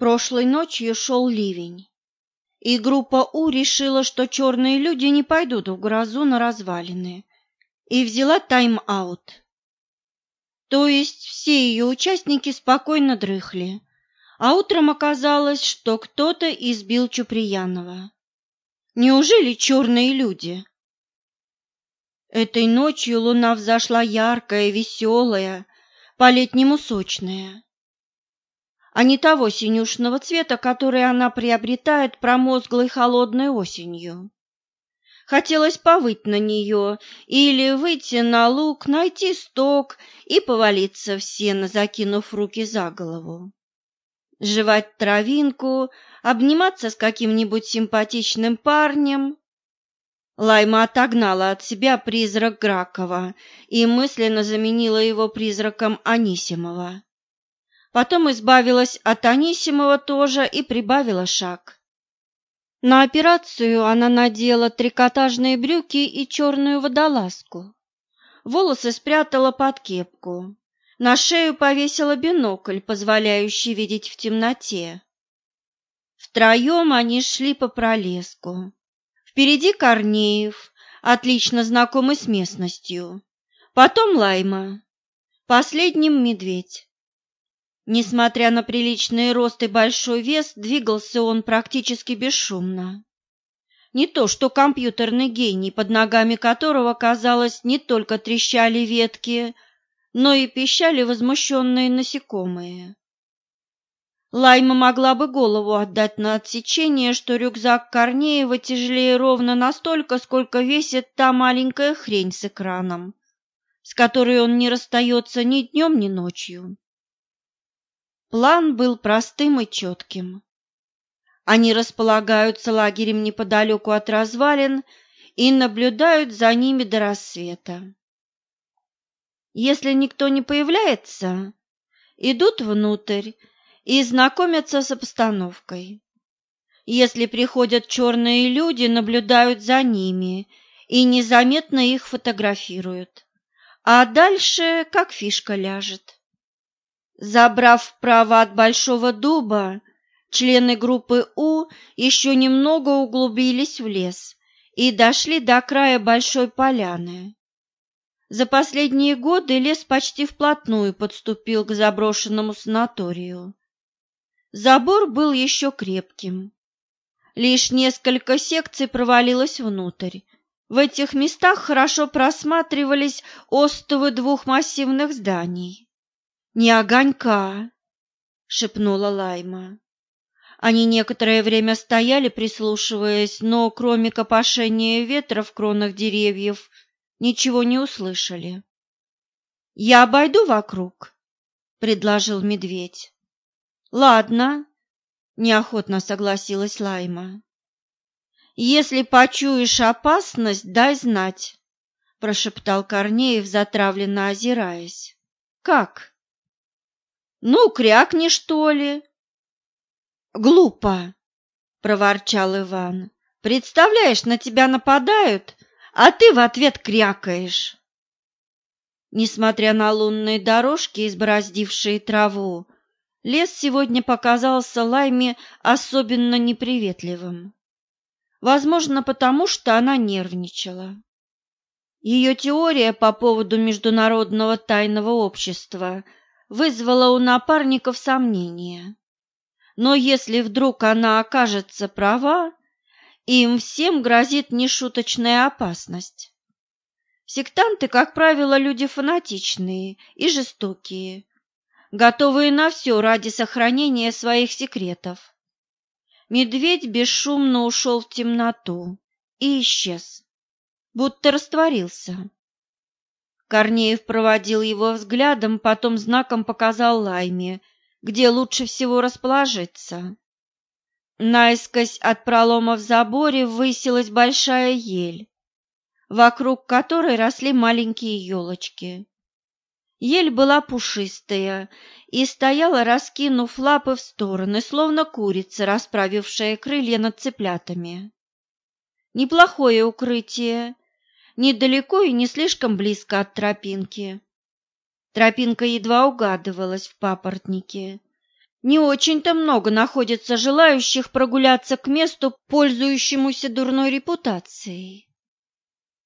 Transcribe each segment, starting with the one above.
Прошлой ночью шел ливень, и группа У решила, что черные люди не пойдут в грозу на развалины, и взяла тайм-аут. То есть все ее участники спокойно дрыхли, а утром оказалось, что кто-то избил Чуприянова. Неужели черные люди? Этой ночью луна взошла яркая, веселая, по-летнему сочная а не того синюшного цвета, который она приобретает промозглой холодной осенью. Хотелось повыть на нее или выйти на луг, найти сток и повалиться в сено, закинув руки за голову. Жевать травинку, обниматься с каким-нибудь симпатичным парнем. Лайма отогнала от себя призрак Гракова и мысленно заменила его призраком Анисимова. Потом избавилась от Анисимова тоже и прибавила шаг. На операцию она надела трикотажные брюки и черную водолазку. Волосы спрятала под кепку. На шею повесила бинокль, позволяющий видеть в темноте. Втроем они шли по пролеску. Впереди Корнеев, отлично знакомый с местностью. Потом Лайма. Последним медведь. Несмотря на приличный рост и большой вес, двигался он практически бесшумно. Не то что компьютерный гений, под ногами которого, казалось, не только трещали ветки, но и пищали возмущенные насекомые. Лайма могла бы голову отдать на отсечение, что рюкзак Корнеева тяжелее ровно настолько, сколько весит та маленькая хрень с экраном, с которой он не расстается ни днем, ни ночью. План был простым и четким. Они располагаются лагерем неподалеку от развалин и наблюдают за ними до рассвета. Если никто не появляется, идут внутрь и знакомятся с обстановкой. Если приходят черные люди, наблюдают за ними и незаметно их фотографируют. А дальше как фишка ляжет. Забрав право от Большого дуба, члены группы У еще немного углубились в лес и дошли до края Большой поляны. За последние годы лес почти вплотную подступил к заброшенному санаторию. Забор был еще крепким. Лишь несколько секций провалилось внутрь. В этих местах хорошо просматривались остовы двух массивных зданий. «Не огонька!» — шепнула Лайма. Они некоторое время стояли, прислушиваясь, но кроме копошения ветра в кронах деревьев ничего не услышали. «Я обойду вокруг», — предложил медведь. «Ладно», — неохотно согласилась Лайма. «Если почуешь опасность, дай знать», — прошептал Корнеев, затравленно озираясь. «Как?» Ну, крякни, что ли. Глупо, проворчал Иван. Представляешь, на тебя нападают, а ты в ответ крякаешь. Несмотря на лунные дорожки, избороздившие траву, лес сегодня показался Лайме особенно неприветливым. Возможно, потому что она нервничала. Ее теория по поводу международного тайного общества – вызвало у напарников сомнения. Но если вдруг она окажется права, им всем грозит нешуточная опасность. Сектанты, как правило, люди фанатичные и жестокие, готовые на все ради сохранения своих секретов. Медведь бесшумно ушел в темноту и исчез, будто растворился. Корнеев проводил его взглядом, потом знаком показал Лайме, где лучше всего расположиться. Наискось от пролома в заборе высилась большая ель, вокруг которой росли маленькие елочки. Ель была пушистая и стояла, раскинув лапы в стороны, словно курица, расправившая крылья над цыплятами. Неплохое укрытие, недалеко и не слишком близко от тропинки. Тропинка едва угадывалась в папоротнике. не очень-то много находится желающих прогуляться к месту, пользующемуся дурной репутацией.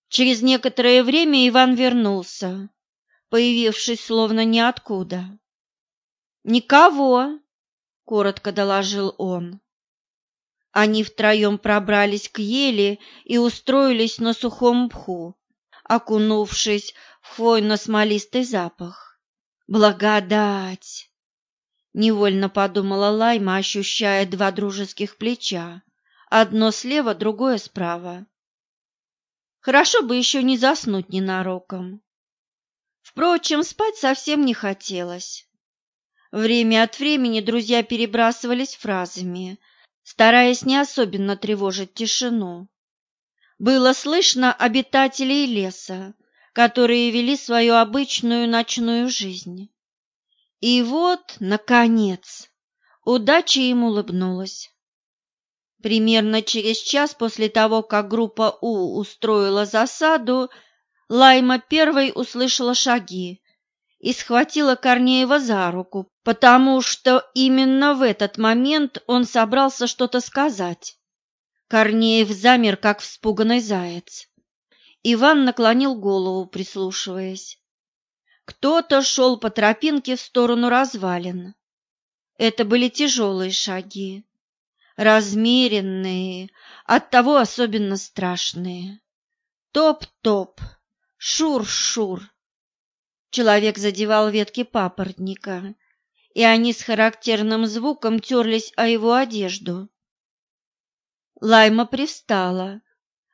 Через некоторое время Иван вернулся, появившись словно ниоткуда. «Никого!» — коротко доложил он. Они втроем пробрались к ели и устроились на сухом мху, окунувшись в хвойно-смолистый запах. «Благодать!» Невольно подумала Лайма, ощущая два дружеских плеча. Одно слева, другое справа. Хорошо бы еще не заснуть ненароком. Впрочем, спать совсем не хотелось. Время от времени друзья перебрасывались фразами, стараясь не особенно тревожить тишину. Было слышно обитателей леса, которые вели свою обычную ночную жизнь. И вот, наконец, удача им улыбнулась. Примерно через час после того, как группа У устроила засаду, Лайма первой услышала шаги и схватила Корнеева за руку, потому что именно в этот момент он собрался что-то сказать. Корнеев замер, как вспуганный заяц. Иван наклонил голову, прислушиваясь. Кто-то шел по тропинке в сторону развалин. Это были тяжелые шаги, размеренные, оттого особенно страшные. Топ-топ, шур-шур. Человек задевал ветки папоротника, и они с характерным звуком терлись о его одежду. Лайма привстала,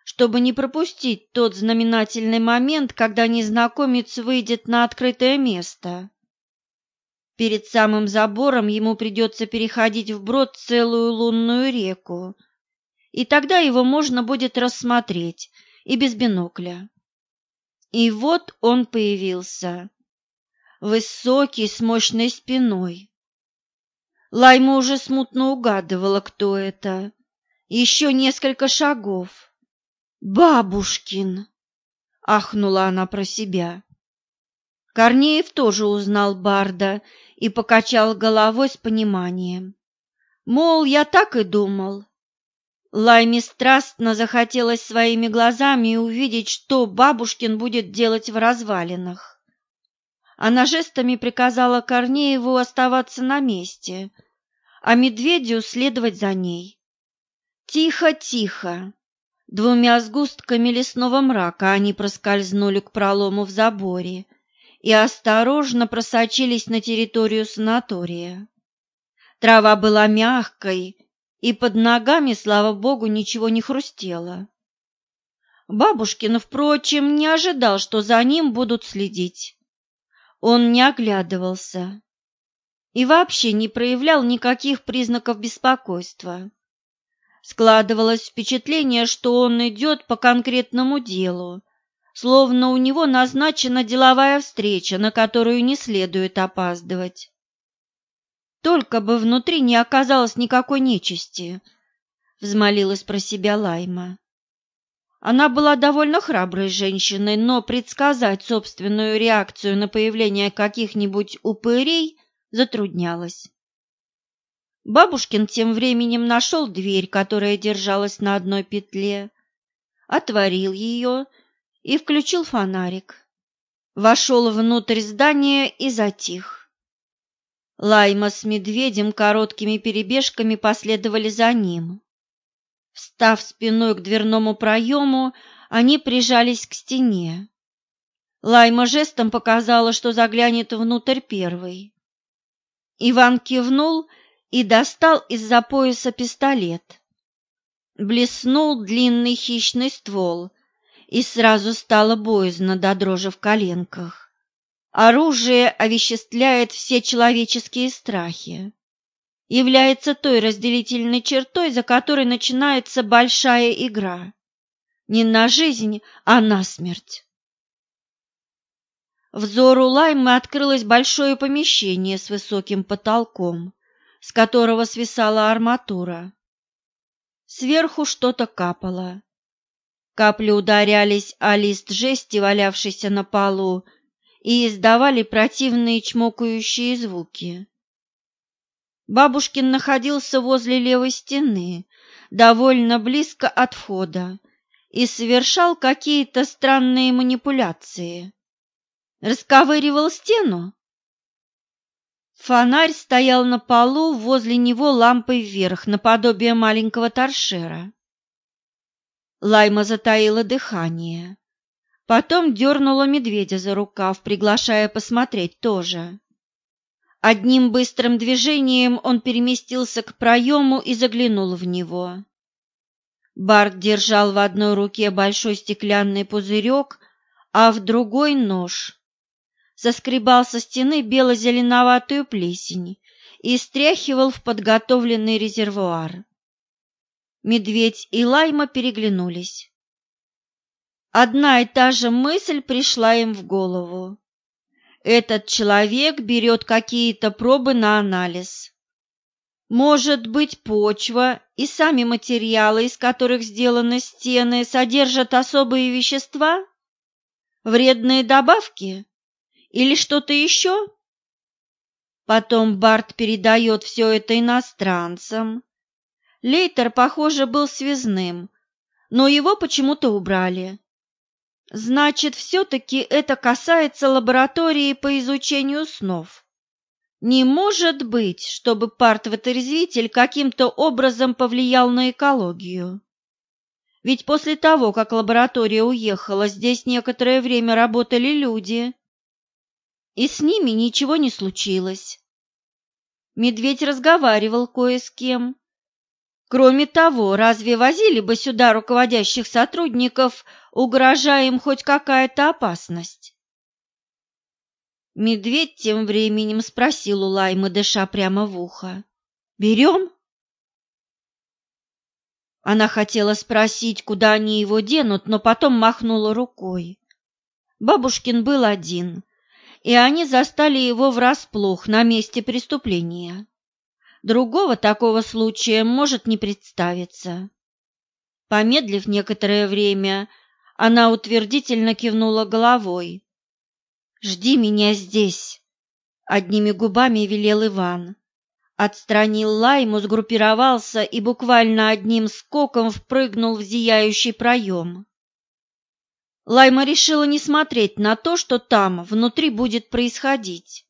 чтобы не пропустить тот знаменательный момент, когда незнакомец выйдет на открытое место. Перед самым забором ему придется переходить вброд целую лунную реку, и тогда его можно будет рассмотреть и без бинокля. И вот он появился, высокий, с мощной спиной. Лайма уже смутно угадывала, кто это. Еще несколько шагов «Бабушкин!» — ахнула она про себя. Корнеев тоже узнал Барда и покачал головой с пониманием. Мол, я так и думал. Лайме страстно захотелось своими глазами увидеть, что бабушкин будет делать в развалинах. Она жестами приказала Корнееву оставаться на месте, а медведю следовать за ней. «Тихо, тихо!» Двумя сгустками лесного мрака они проскользнули к пролому в заборе и осторожно просочились на территорию санатория. Трава была мягкой, и под ногами, слава богу, ничего не хрустело. Бабушкин, впрочем, не ожидал, что за ним будут следить. Он не оглядывался и вообще не проявлял никаких признаков беспокойства. Складывалось впечатление, что он идет по конкретному делу, словно у него назначена деловая встреча, на которую не следует опаздывать. Только бы внутри не оказалось никакой нечисти, взмолилась про себя Лайма. Она была довольно храброй женщиной, но предсказать собственную реакцию на появление каких-нибудь упырей затруднялось. Бабушкин тем временем нашел дверь, которая держалась на одной петле, отворил ее и включил фонарик. Вошел внутрь здания и затих. Лайма с медведем короткими перебежками последовали за ним. Встав спиной к дверному проему, они прижались к стене. Лайма жестом показала, что заглянет внутрь первый. Иван кивнул и достал из-за пояса пистолет. Блеснул длинный хищный ствол, и сразу стало боязно до дрожи в коленках. Оружие овеществляет все человеческие страхи, является той разделительной чертой, за которой начинается большая игра. Не на жизнь, а на смерть. Взору Лаймы открылось большое помещение с высоким потолком, с которого свисала арматура. Сверху что-то капало. Капли ударялись о лист жести, валявшийся на полу, и издавали противные чмокающие звуки. Бабушкин находился возле левой стены, довольно близко от входа, и совершал какие-то странные манипуляции. Расковыривал стену. Фонарь стоял на полу, возле него лампой вверх, наподобие маленького торшера. Лайма затаила дыхание. Потом дернула медведя за рукав, приглашая посмотреть тоже. Одним быстрым движением он переместился к проему и заглянул в него. Барт держал в одной руке большой стеклянный пузырек, а в другой — нож. Соскребал со стены бело-зеленоватую плесень и стряхивал в подготовленный резервуар. Медведь и Лайма переглянулись. Одна и та же мысль пришла им в голову. Этот человек берет какие-то пробы на анализ. Может быть, почва и сами материалы, из которых сделаны стены, содержат особые вещества? Вредные добавки? Или что-то еще? Потом Барт передает все это иностранцам. Лейтер, похоже, был связным, но его почему-то убрали. Значит, все-таки это касается лаборатории по изучению снов. Не может быть, чтобы парт-вытрезвитель каким-то образом повлиял на экологию. Ведь после того, как лаборатория уехала, здесь некоторое время работали люди, и с ними ничего не случилось. Медведь разговаривал кое с кем, Кроме того, разве возили бы сюда руководящих сотрудников, угрожая им хоть какая-то опасность? Медведь тем временем спросил у Лаймы, дыша прямо в ухо. «Берем?» Она хотела спросить, куда они его денут, но потом махнула рукой. Бабушкин был один, и они застали его врасплох на месте преступления. Другого такого случая может не представиться. Помедлив некоторое время, она утвердительно кивнула головой. «Жди меня здесь», — одними губами велел Иван. Отстранил лайму, сгруппировался и буквально одним скоком впрыгнул в зияющий проем. Лайма решила не смотреть на то, что там, внутри, будет происходить.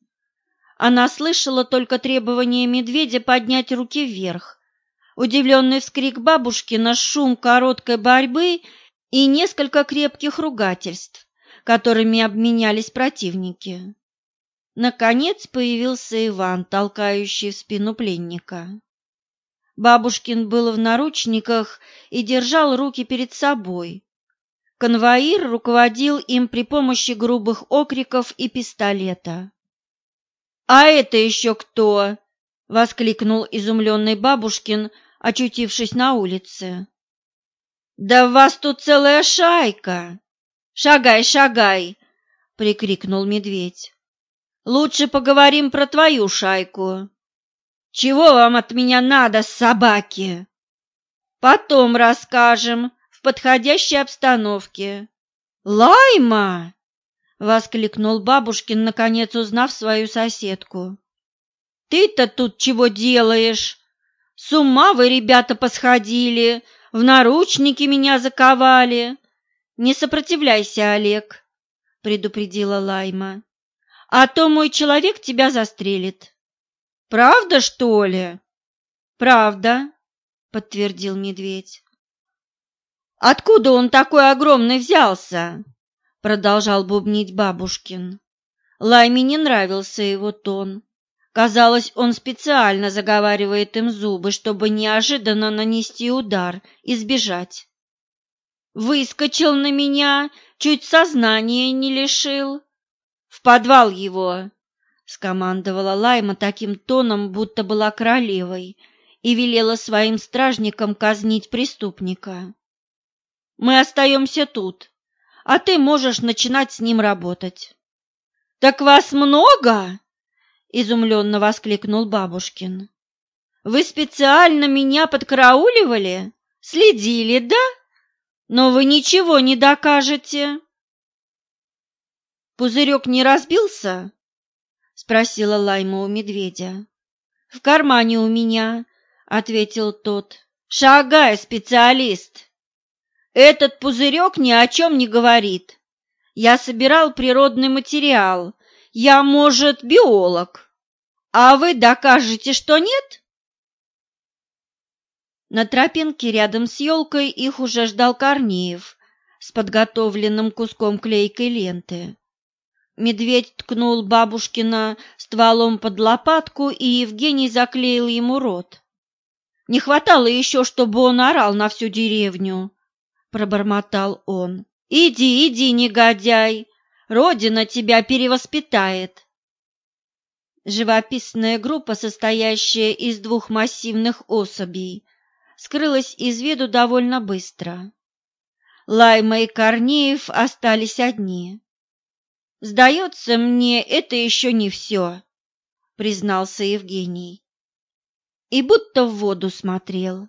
Она слышала только требование медведя поднять руки вверх, удивленный вскрик бабушки на шум короткой борьбы и несколько крепких ругательств, которыми обменялись противники. Наконец появился Иван, толкающий в спину пленника. Бабушкин был в наручниках и держал руки перед собой. Конвоир руководил им при помощи грубых окриков и пистолета. «А это еще кто?» — воскликнул изумленный бабушкин, очутившись на улице. «Да вас тут целая шайка! Шагай, шагай!» — прикрикнул медведь. «Лучше поговорим про твою шайку. Чего вам от меня надо, собаки?» «Потом расскажем, в подходящей обстановке». «Лайма!» Воскликнул бабушкин, наконец узнав свою соседку. Ты-то тут чего делаешь? С ума вы, ребята, посходили, в наручники меня заковали. Не сопротивляйся, Олег, предупредила Лайма. А то мой человек тебя застрелит. Правда, что ли? Правда, подтвердил медведь. Откуда он такой огромный взялся? Продолжал бубнить бабушкин. Лайме не нравился его тон. Казалось, он специально заговаривает им зубы, чтобы неожиданно нанести удар и сбежать. Выскочил на меня, чуть сознания не лишил. В подвал его, скомандовала Лайма таким тоном, будто была королевой, и велела своим стражникам казнить преступника. Мы остаемся тут, а ты можешь начинать с ним работать. Так вас много? изумленно воскликнул бабушкин. Вы специально меня подкарауливали? Следили, да? Но вы ничего не докажете. Пузырек не разбился? спросила Лайма у медведя. В кармане у меня, ответил тот. Шагай, специалист. Этот пузырек ни о чем не говорит. Я собирал природный материал. Я, может, биолог. А вы докажете, что нет? На тропинке рядом с елкой их уже ждал Корнеев с подготовленным куском клейкой ленты. Медведь ткнул бабушкина стволом под лопатку, и Евгений заклеил ему рот. Не хватало еще, чтобы он орал на всю деревню, пробормотал он. Иди, иди, негодяй, Родина тебя перевоспитает. Живописная группа, состоящая из двух массивных особей, скрылась из виду довольно быстро. Лайма и Корнеев остались одни. «Сдается мне, это еще не все», — признался Евгений. И будто в воду смотрел.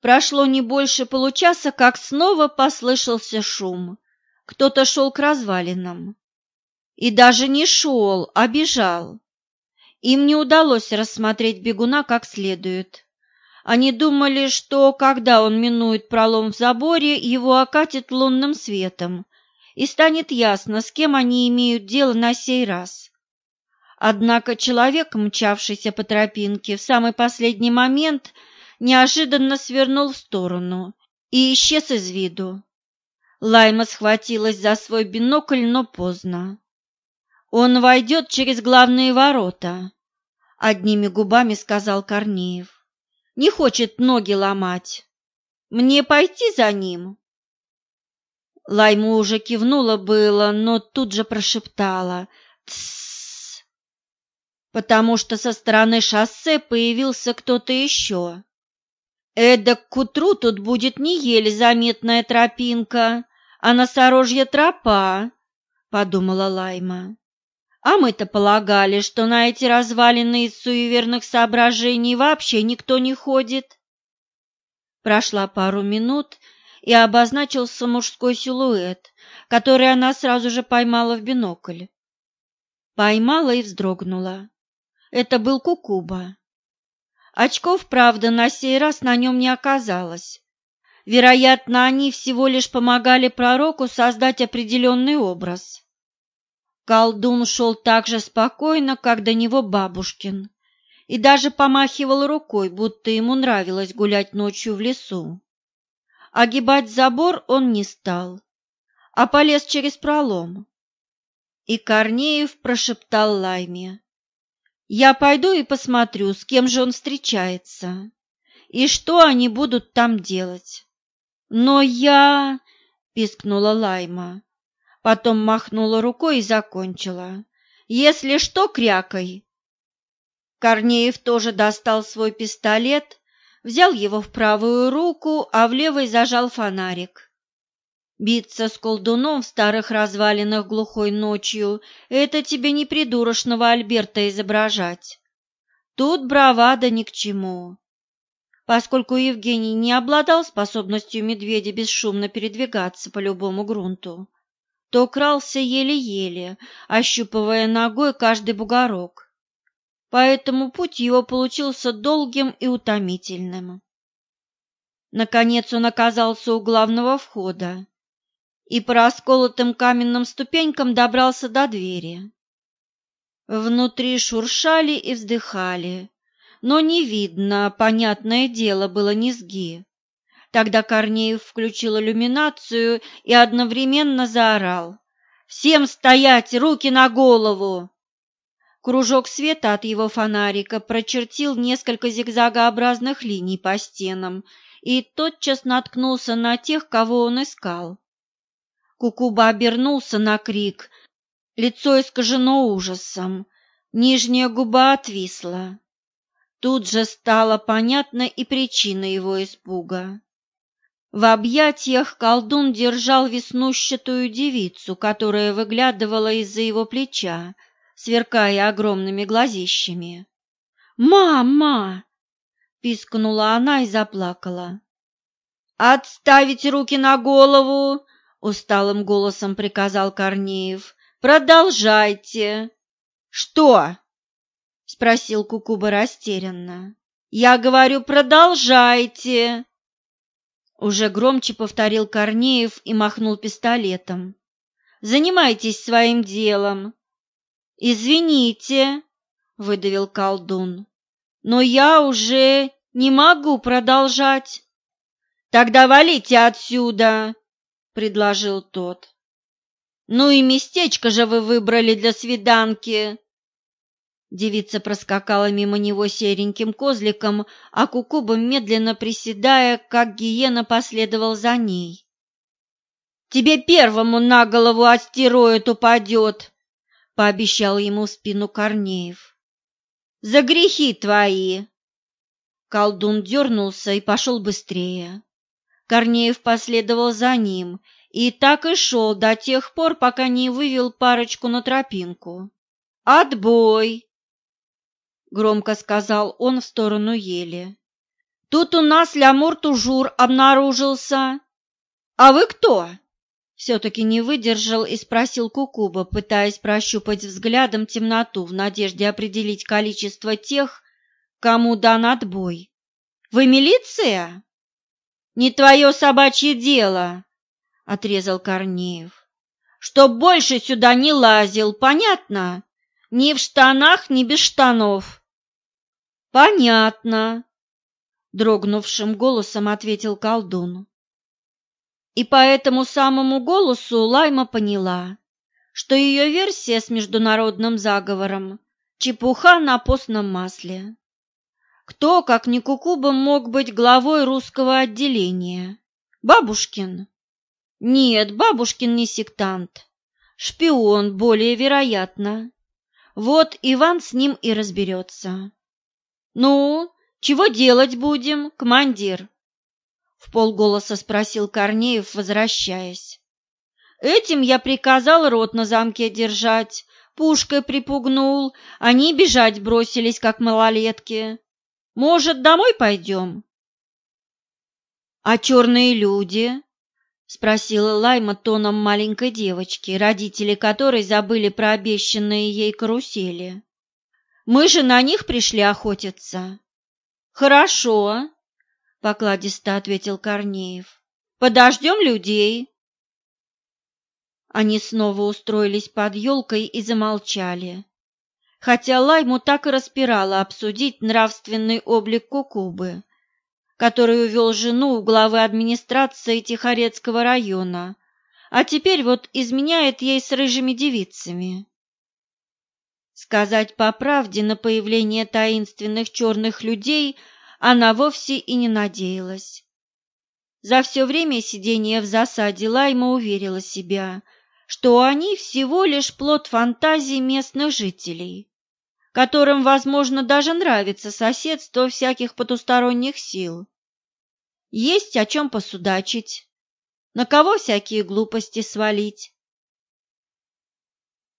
Прошло не больше получаса, как снова послышался шум. Кто-то шел к развалинам. И даже не шел, а бежал. Им не удалось рассмотреть бегуна как следует. Они думали, что, когда он минует пролом в заборе, его окатит лунным светом, и станет ясно, с кем они имеют дело на сей раз. Однако человек, мчавшийся по тропинке, в самый последний момент неожиданно свернул в сторону и исчез из виду. Лайма схватилась за свой бинокль, но поздно. «Он войдет через главные ворота», — одними губами сказал Корнеев. «Не хочет ноги ломать. Мне пойти за ним?» Лайму уже кивнула было, но тут же прошептала «Тссс», потому что со стороны шоссе появился кто-то еще. Эдак к утру тут будет не еле заметная тропинка, а носорожья тропа, — подумала Лайма. А мы-то полагали, что на эти развалины из суеверных соображений вообще никто не ходит. Прошла пару минут, и обозначился мужской силуэт, который она сразу же поймала в бинокль. Поймала и вздрогнула. Это был Кукуба. Очков, правда, на сей раз на нем не оказалось. Вероятно, они всего лишь помогали пророку создать определенный образ. Колдун шел так же спокойно, как до него бабушкин, и даже помахивал рукой, будто ему нравилось гулять ночью в лесу. Огибать забор он не стал, а полез через пролом. И Корнеев прошептал Лайме. «Я пойду и посмотрю, с кем же он встречается, и что они будут там делать». «Но я...» — пискнула Лайма. Потом махнула рукой и закончила. «Если что, крякай!» Корнеев тоже достал свой пистолет взял его в правую руку, а в левой зажал фонарик. Биться с колдуном в старых развалинах глухой ночью — это тебе не придурочного Альберта изображать. Тут бравада ни к чему. Поскольку Евгений не обладал способностью медведя бесшумно передвигаться по любому грунту, то крался еле-еле, ощупывая ногой каждый бугорок поэтому путь его получился долгим и утомительным. Наконец он оказался у главного входа и по расколотым каменным ступенькам добрался до двери. Внутри шуршали и вздыхали, но не видно, понятное дело, было низги. Тогда Корнеев включил иллюминацию и одновременно заорал. «Всем стоять! Руки на голову!» Кружок света от его фонарика прочертил несколько зигзагообразных линий по стенам и тотчас наткнулся на тех, кого он искал. Кукуба обернулся на крик, лицо искажено ужасом, нижняя губа отвисла. Тут же стала понятна и причина его испуга. В объятиях колдун держал веснущатую девицу, которая выглядывала из-за его плеча, сверкая огромными глазищами. «Мама!» — пискнула она и заплакала. «Отставить руки на голову!» — усталым голосом приказал Корнеев. «Продолжайте!» «Что?» спросил Кукуба растерянно. Я говорю, продолжайте. Уже громче повторил Корнеев и махнул пистолетом. Занимайтесь своим делом. Извините, выдавил колдун. Но я уже не могу продолжать. Тогда валите отсюда, предложил тот. Ну и местечко же вы выбрали для свиданки. Девица проскакала мимо него сереньким козликом, а Кукуба, медленно приседая, как гиена, последовал за ней. «Тебе первому на голову астероид упадет!» — пообещал ему спину Корнеев. «За грехи твои!» Колдун дернулся и пошел быстрее. Корнеев последовал за ним и так и шел до тех пор, пока не вывел парочку на тропинку. «Отбой!» — громко сказал он в сторону ели. «Тут у нас лямур-тужур обнаружился. А вы кто?» Все-таки не выдержал и спросил Кукуба, пытаясь прощупать взглядом темноту в надежде определить количество тех, кому дан отбой. «Вы милиция?» «Не твое собачье дело», — отрезал Корнеев. «Чтоб больше сюда не лазил, понятно? Ни в штанах, ни без штанов». Понятно, дрогнувшим голосом ответил колдун. И по этому самому голосу Лайма поняла, что ее версия с международным заговором чепуха на постном масле. Кто, как ни Кукуба, мог быть главой русского отделения? Бабушкин? Нет, Бабушкин не сектант. Шпион, более вероятно. Вот Иван с ним и разберется. «Ну, чего делать будем, командир?» В полголоса спросил Корнеев, возвращаясь. «Этим я приказал рот на замке держать, пушкой припугнул, они бежать бросились, как малолетки. Может, домой пойдем?» «А черные люди?» — спросила Лайма тоном маленькой девочки, родители которой забыли про обещанные ей карусели. Мы же на них пришли охотиться. Хорошо, покладисто ответил Корнеев. Подождем людей. Они снова устроились под елкой и замолчали. Хотя Лайму так и распирало обсудить нравственный облик Кукубы, который увел жену у главы администрации Тихорецкого района, а теперь вот изменяет ей с рыжими девицами. Сказать по правде, на появление таинственных черных людей она вовсе и не надеялась. За все время сидения в засаде Лайма уверила себя, что они всего лишь плод фантазии местных жителей, которым, возможно, даже нравится соседство всяких потусторонних сил. Есть о чем посудачить, на кого всякие глупости свалить.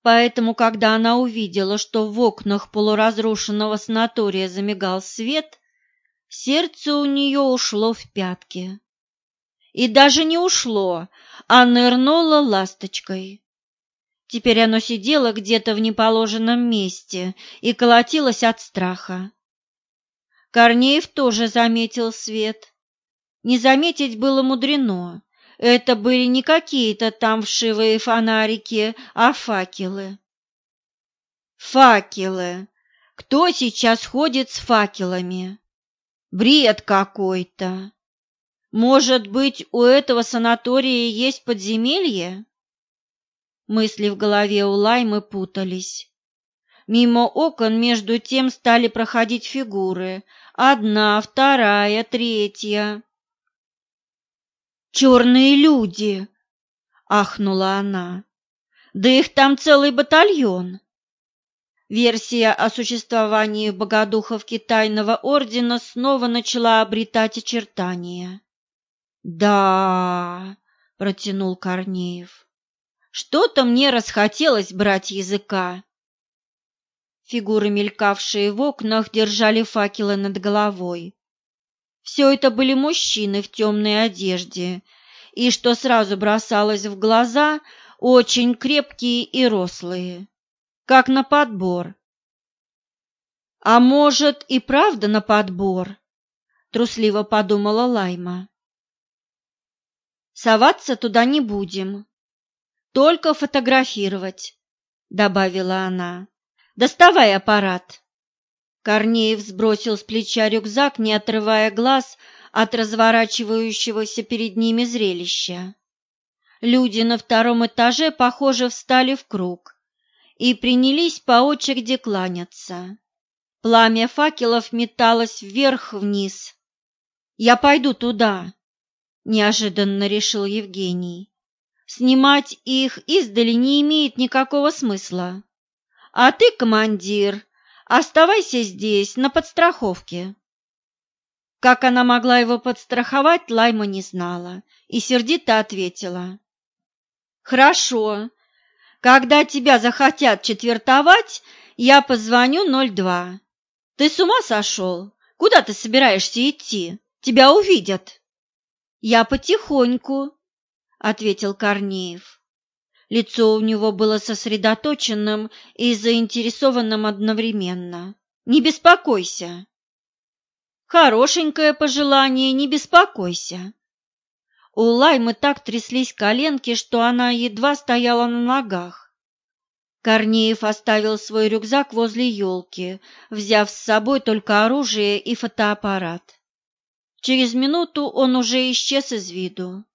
Поэтому, когда она увидела, что в окнах полуразрушенного санатория замигал свет, сердце у нее ушло в пятки. И даже не ушло, а нырнуло ласточкой. Теперь оно сидело где-то в неположенном месте и колотилось от страха. Корнеев тоже заметил свет. Не заметить было мудрено. Это были не какие-то там вшивые фонарики, а факелы. Факелы! Кто сейчас ходит с факелами? Бред какой-то! Может быть, у этого санатория есть подземелье? Мысли в голове у Лаймы путались. Мимо окон между тем стали проходить фигуры. Одна, вторая, третья. «Черные люди!» — ахнула она. «Да их там целый батальон!» Версия о существовании богодуховки тайного ордена снова начала обретать очертания. «Да...» — протянул Корнеев. «Что-то мне расхотелось брать языка». Фигуры, мелькавшие в окнах, держали факелы над головой. Все это были мужчины в темной одежде, и, что сразу бросалось в глаза, очень крепкие и рослые, как на подбор. А может, и правда на подбор? Трусливо подумала Лайма. Соваться туда не будем. Только фотографировать, добавила она. Доставай аппарат. Корнеев сбросил с плеча рюкзак, не отрывая глаз от разворачивающегося перед ними зрелища. Люди на втором этаже, похоже, встали в круг и принялись по очереди кланяться. Пламя факелов металось вверх-вниз. «Я пойду туда», — неожиданно решил Евгений. «Снимать их издали не имеет никакого смысла. А ты, командир, оставайся здесь, на подстраховке». Как она могла его подстраховать, Лайма не знала и сердито ответила. «Хорошо. Когда тебя захотят четвертовать, я позвоню 02. Ты с ума сошел? Куда ты собираешься идти? Тебя увидят». «Я потихоньку», — ответил Корнеев. Лицо у него было сосредоточенным и заинтересованным одновременно. «Не беспокойся». Хорошенькое пожелание, не беспокойся. У Лаймы так тряслись коленки, что она едва стояла на ногах. Корнеев оставил свой рюкзак возле елки, взяв с собой только оружие и фотоаппарат. Через минуту он уже исчез из виду.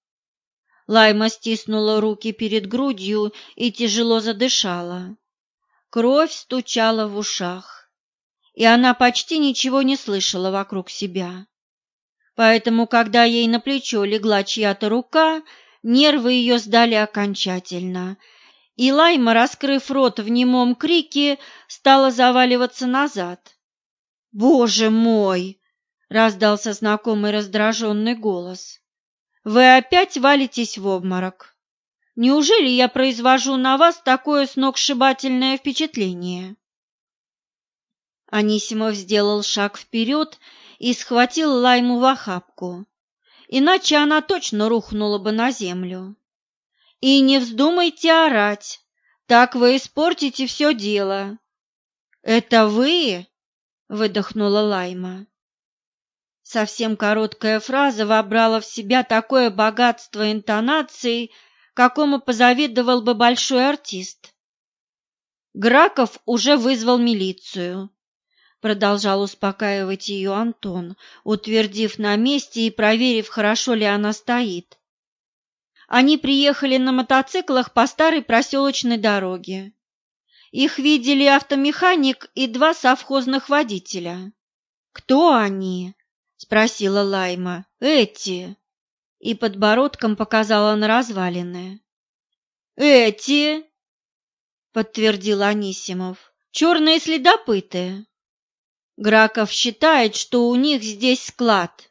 Лайма стиснула руки перед грудью и тяжело задышала. Кровь стучала в ушах и она почти ничего не слышала вокруг себя. Поэтому, когда ей на плечо легла чья-то рука, нервы ее сдали окончательно, и Лайма, раскрыв рот в немом крике, стала заваливаться назад. «Боже мой!» — раздался знакомый раздраженный голос. «Вы опять валитесь в обморок. Неужели я произвожу на вас такое сногсшибательное впечатление?» Анисимов сделал шаг вперед и схватил Лайму в охапку, иначе она точно рухнула бы на землю. «И не вздумайте орать, так вы испортите все дело». «Это вы?» — выдохнула Лайма. Совсем короткая фраза вобрала в себя такое богатство интонаций, какому позавидовал бы большой артист. Граков уже вызвал милицию продолжал успокаивать ее Антон, утвердив на месте и проверив, хорошо ли она стоит. Они приехали на мотоциклах по старой проселочной дороге. Их видели автомеханик и два совхозных водителя. «Кто они?» — спросила Лайма. «Эти!» И подбородком показала на развалины. «Эти!» — подтвердил Анисимов. «Черные следопыты!» Граков считает, что у них здесь склад.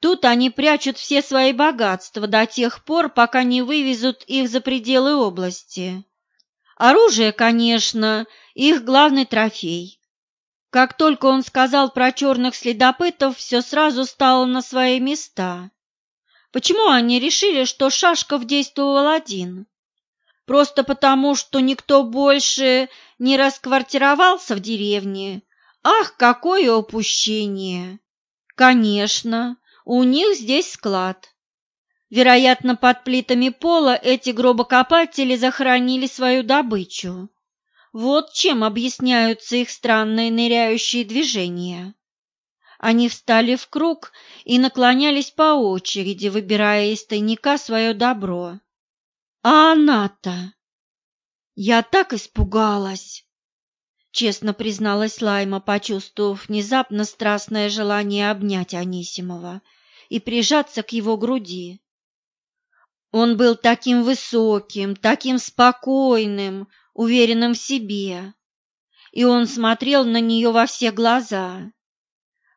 Тут они прячут все свои богатства до тех пор, пока не вывезут их за пределы области. Оружие, конечно, их главный трофей. Как только он сказал про черных следопытов, все сразу стало на свои места. Почему они решили, что Шашков действовал один? Просто потому, что никто больше не расквартировался в деревне, Ах, какое упущение! Конечно, у них здесь склад. Вероятно, под плитами пола эти гробокопатели захоронили свою добычу. Вот чем объясняются их странные ныряющие движения. Они встали в круг и наклонялись по очереди, выбирая из тайника свое добро. А она-то... Я так испугалась честно призналась Лайма, почувствовав внезапно страстное желание обнять Анисимова и прижаться к его груди. Он был таким высоким, таким спокойным, уверенным в себе, и он смотрел на нее во все глаза.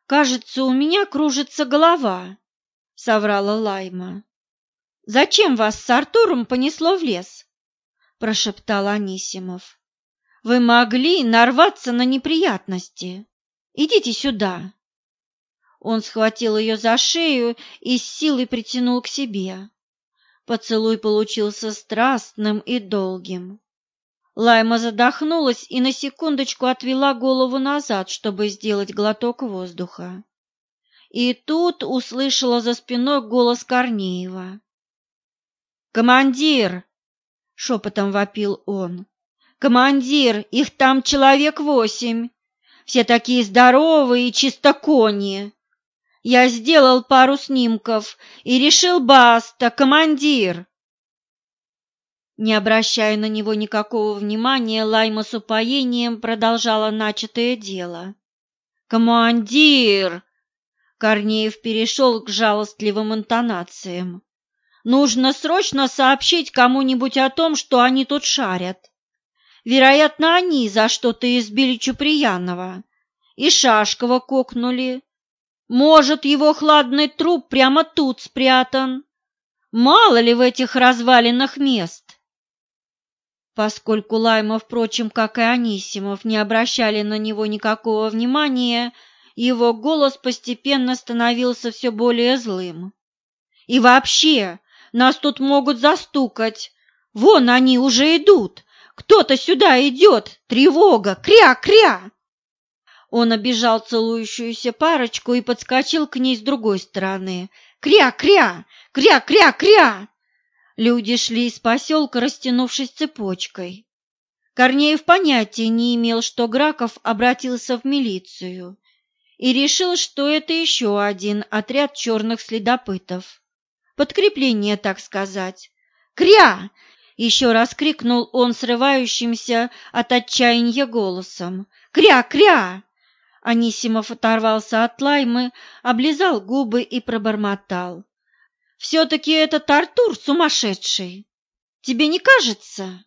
«Кажется, у меня кружится голова», — соврала Лайма. «Зачем вас с Артуром понесло в лес?» — прошептал Анисимов. Вы могли нарваться на неприятности. Идите сюда. Он схватил ее за шею и с силой притянул к себе. Поцелуй получился страстным и долгим. Лайма задохнулась и на секундочку отвела голову назад, чтобы сделать глоток воздуха. И тут услышала за спиной голос Корнеева. «Командир!» — шепотом вопил он. «Командир, их там человек восемь, все такие здоровые и чистокони. Я сделал пару снимков и решил баста, командир!» Не обращая на него никакого внимания, Лайма с упоением продолжала начатое дело. «Командир!» Корнеев перешел к жалостливым интонациям. «Нужно срочно сообщить кому-нибудь о том, что они тут шарят. Вероятно, они за что-то избили Чуприянова и Шашкова кокнули. Может, его хладный труп прямо тут спрятан. Мало ли в этих развалинах мест. Поскольку Лайма, впрочем, как и Анисимов, не обращали на него никакого внимания, его голос постепенно становился все более злым. «И вообще, нас тут могут застукать. Вон они уже идут. Кто-то сюда идет. Тревога! Кря-кря!» Он обижал целующуюся парочку и подскочил к ней с другой стороны. «Кря-кря! Кря-кря-кря!» Люди шли из поселка, растянувшись цепочкой. Корнеев понятия не имел, что Граков обратился в милицию и решил, что это еще один отряд черных следопытов. Подкрепление, так сказать. «Кря!» — еще раз крикнул он срывающимся от отчаяния голосом. «Кря! Кря!» Анисимов оторвался от лаймы, облизал губы и пробормотал. Все-таки этот Артур сумасшедший. Тебе не кажется?